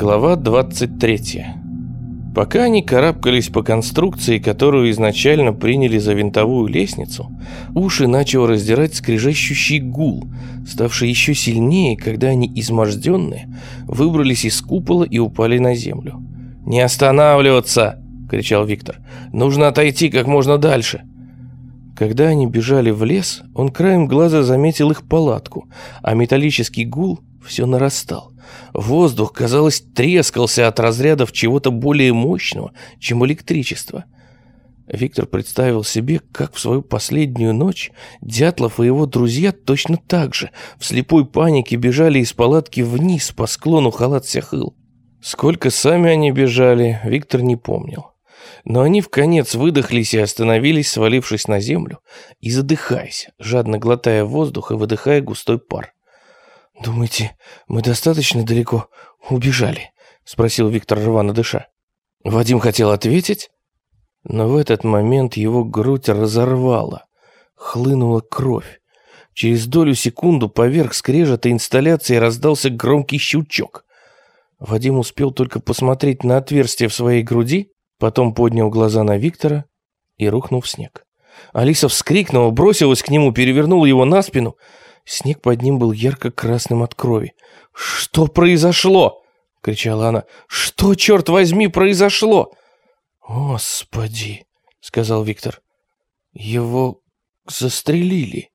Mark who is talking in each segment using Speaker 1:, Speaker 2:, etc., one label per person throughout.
Speaker 1: Глава 23. Пока они карабкались по конструкции, которую изначально приняли за винтовую лестницу, уши начал раздирать скрежещущий гул, ставший еще сильнее, когда они, изможденные, выбрались из купола и упали на землю. «Не останавливаться!» — кричал Виктор. «Нужно отойти как можно дальше!» Когда они бежали в лес, он краем глаза заметил их палатку, а металлический гул все нарастал. Воздух, казалось, трескался от разрядов чего-то более мощного, чем электричество. Виктор представил себе, как в свою последнюю ночь Дятлов и его друзья точно так же в слепой панике бежали из палатки вниз по склону Халат-Сяхыл. Сколько сами они бежали, Виктор не помнил. Но они в конец выдохлись и остановились, свалившись на землю и задыхаясь, жадно глотая воздух и выдыхая густой пар. «Думаете, мы достаточно далеко убежали?» — спросил Виктор рвано дыша. Вадим хотел ответить, но в этот момент его грудь разорвала, хлынула кровь. Через долю секунду поверх скрежета инсталляции раздался громкий щелчок. Вадим успел только посмотреть на отверстие в своей груди, потом поднял глаза на Виктора и рухнул в снег. Алиса вскрикнула, бросилась к нему, перевернула его на спину — Снег под ним был ярко-красным от крови. «Что произошло?» — кричала она. «Что, черт возьми, произошло?» «Господи!» — сказал Виктор. «Его застрелили».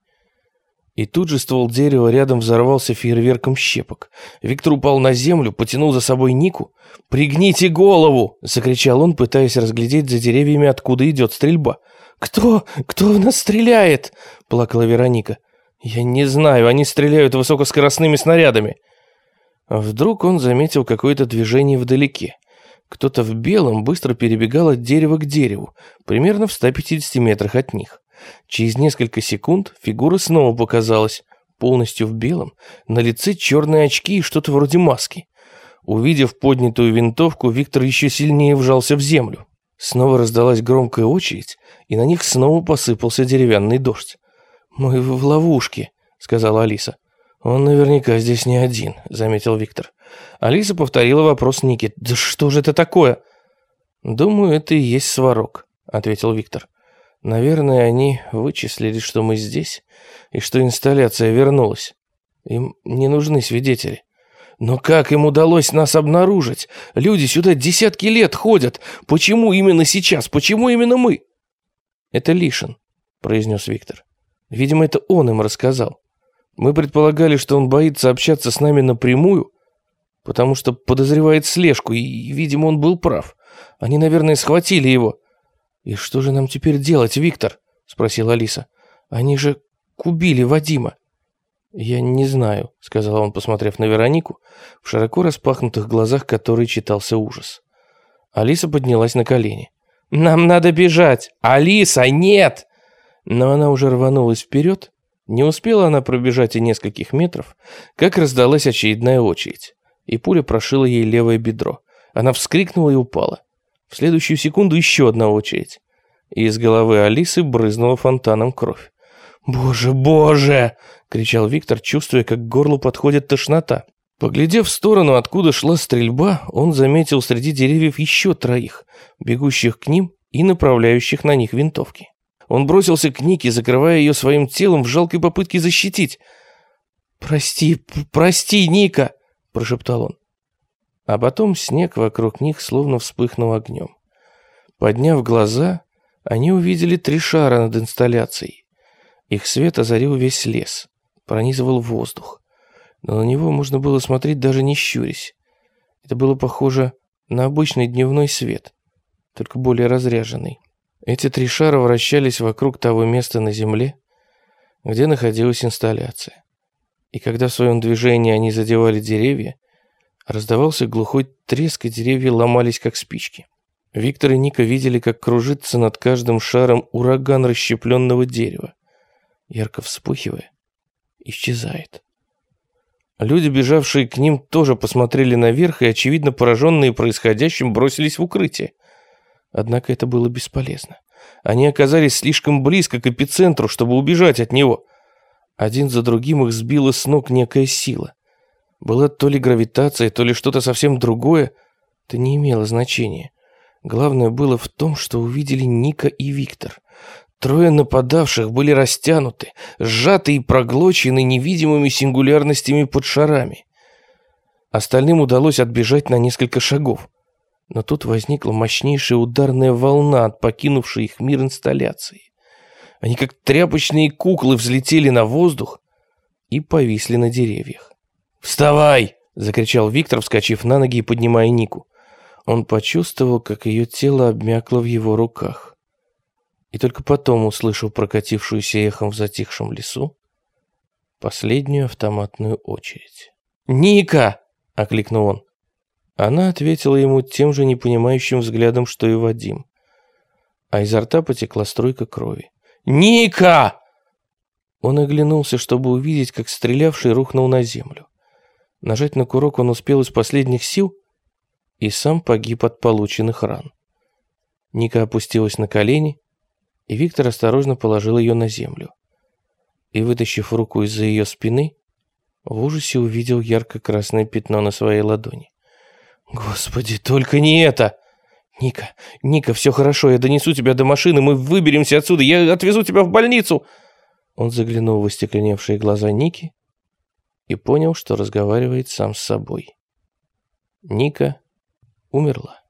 Speaker 1: И тут же ствол дерева рядом взорвался фейерверком щепок. Виктор упал на землю, потянул за собой Нику. «Пригните голову!» — закричал он, пытаясь разглядеть за деревьями, откуда идет стрельба. «Кто? Кто в нас стреляет?» — плакала Вероника. «Я не знаю, они стреляют высокоскоростными снарядами». Вдруг он заметил какое-то движение вдалеке. Кто-то в белом быстро перебегал от дерева к дереву, примерно в 150 метрах от них. Через несколько секунд фигура снова показалась, полностью в белом, на лице черные очки и что-то вроде маски. Увидев поднятую винтовку, Виктор еще сильнее вжался в землю. Снова раздалась громкая очередь, и на них снова посыпался деревянный дождь. «Мы в ловушке», — сказала Алиса. «Он наверняка здесь не один», — заметил Виктор. Алиса повторила вопрос Ники. «Да что же это такое?» «Думаю, это и есть сварок», — ответил Виктор. «Наверное, они вычислили, что мы здесь, и что инсталляция вернулась. Им не нужны свидетели». «Но как им удалось нас обнаружить? Люди сюда десятки лет ходят. Почему именно сейчас? Почему именно мы?» «Это Лишин», — произнес Виктор. Видимо, это он им рассказал. Мы предполагали, что он боится общаться с нами напрямую, потому что подозревает слежку, и, видимо, он был прав. Они, наверное, схватили его. «И что же нам теперь делать, Виктор?» — спросила Алиса. «Они же кубили Вадима». «Я не знаю», — сказал он, посмотрев на Веронику, в широко распахнутых глазах которой читался ужас. Алиса поднялась на колени. «Нам надо бежать! Алиса, нет!» Но она уже рванулась вперед. Не успела она пробежать и нескольких метров, как раздалась очередная очередь, и пуля прошила ей левое бедро. Она вскрикнула и упала. В следующую секунду еще одна очередь. И из головы Алисы брызнула фонтаном кровь. «Боже, боже!» — кричал Виктор, чувствуя, как к горлу подходит тошнота. Поглядев в сторону, откуда шла стрельба, он заметил среди деревьев еще троих, бегущих к ним и направляющих на них винтовки. Он бросился к Нике, закрывая ее своим телом в жалкой попытке защитить. «Прости, прости, Ника!» – прошептал он. А потом снег вокруг них словно вспыхнул огнем. Подняв глаза, они увидели три шара над инсталляцией. Их свет озарил весь лес, пронизывал воздух. Но на него можно было смотреть даже не щурясь. Это было похоже на обычный дневной свет, только более разряженный. Эти три шара вращались вокруг того места на Земле, где находилась инсталляция. И когда в своем движении они задевали деревья, раздавался глухой треск, и деревья ломались, как спички. Виктор и Ника видели, как кружится над каждым шаром ураган расщепленного дерева, ярко вспыхивая, исчезает. Люди, бежавшие к ним, тоже посмотрели наверх и, очевидно, пораженные происходящим, бросились в укрытие. Однако это было бесполезно. Они оказались слишком близко к эпицентру, чтобы убежать от него. Один за другим их сбила с ног некая сила. Была то ли гравитация, то ли что-то совсем другое. Это не имело значения. Главное было в том, что увидели Ника и Виктор. Трое нападавших были растянуты, сжаты и проглочены невидимыми сингулярностями под шарами. Остальным удалось отбежать на несколько шагов. Но тут возникла мощнейшая ударная волна от покинувшей их мир инсталляции. Они как тряпочные куклы взлетели на воздух и повисли на деревьях. «Вставай!» — закричал Виктор, вскочив на ноги и поднимая Нику. Он почувствовал, как ее тело обмякло в его руках. И только потом услышал прокатившуюся эхом в затихшем лесу последнюю автоматную очередь. «Ника!» — окликнул он. Она ответила ему тем же непонимающим взглядом, что и Вадим. А изо рта потекла струйка крови. «Ника!» Он оглянулся, чтобы увидеть, как стрелявший рухнул на землю. Нажать на курок он успел из последних сил и сам погиб от полученных ран. Ника опустилась на колени, и Виктор осторожно положил ее на землю. И, вытащив руку из-за ее спины, в ужасе увидел ярко-красное пятно на своей ладони. «Господи, только не это!» «Ника, Ника, все хорошо, я донесу тебя до машины, мы выберемся отсюда, я отвезу тебя в больницу!» Он заглянул в остекленевшие глаза Ники и понял, что разговаривает сам с собой. Ника умерла.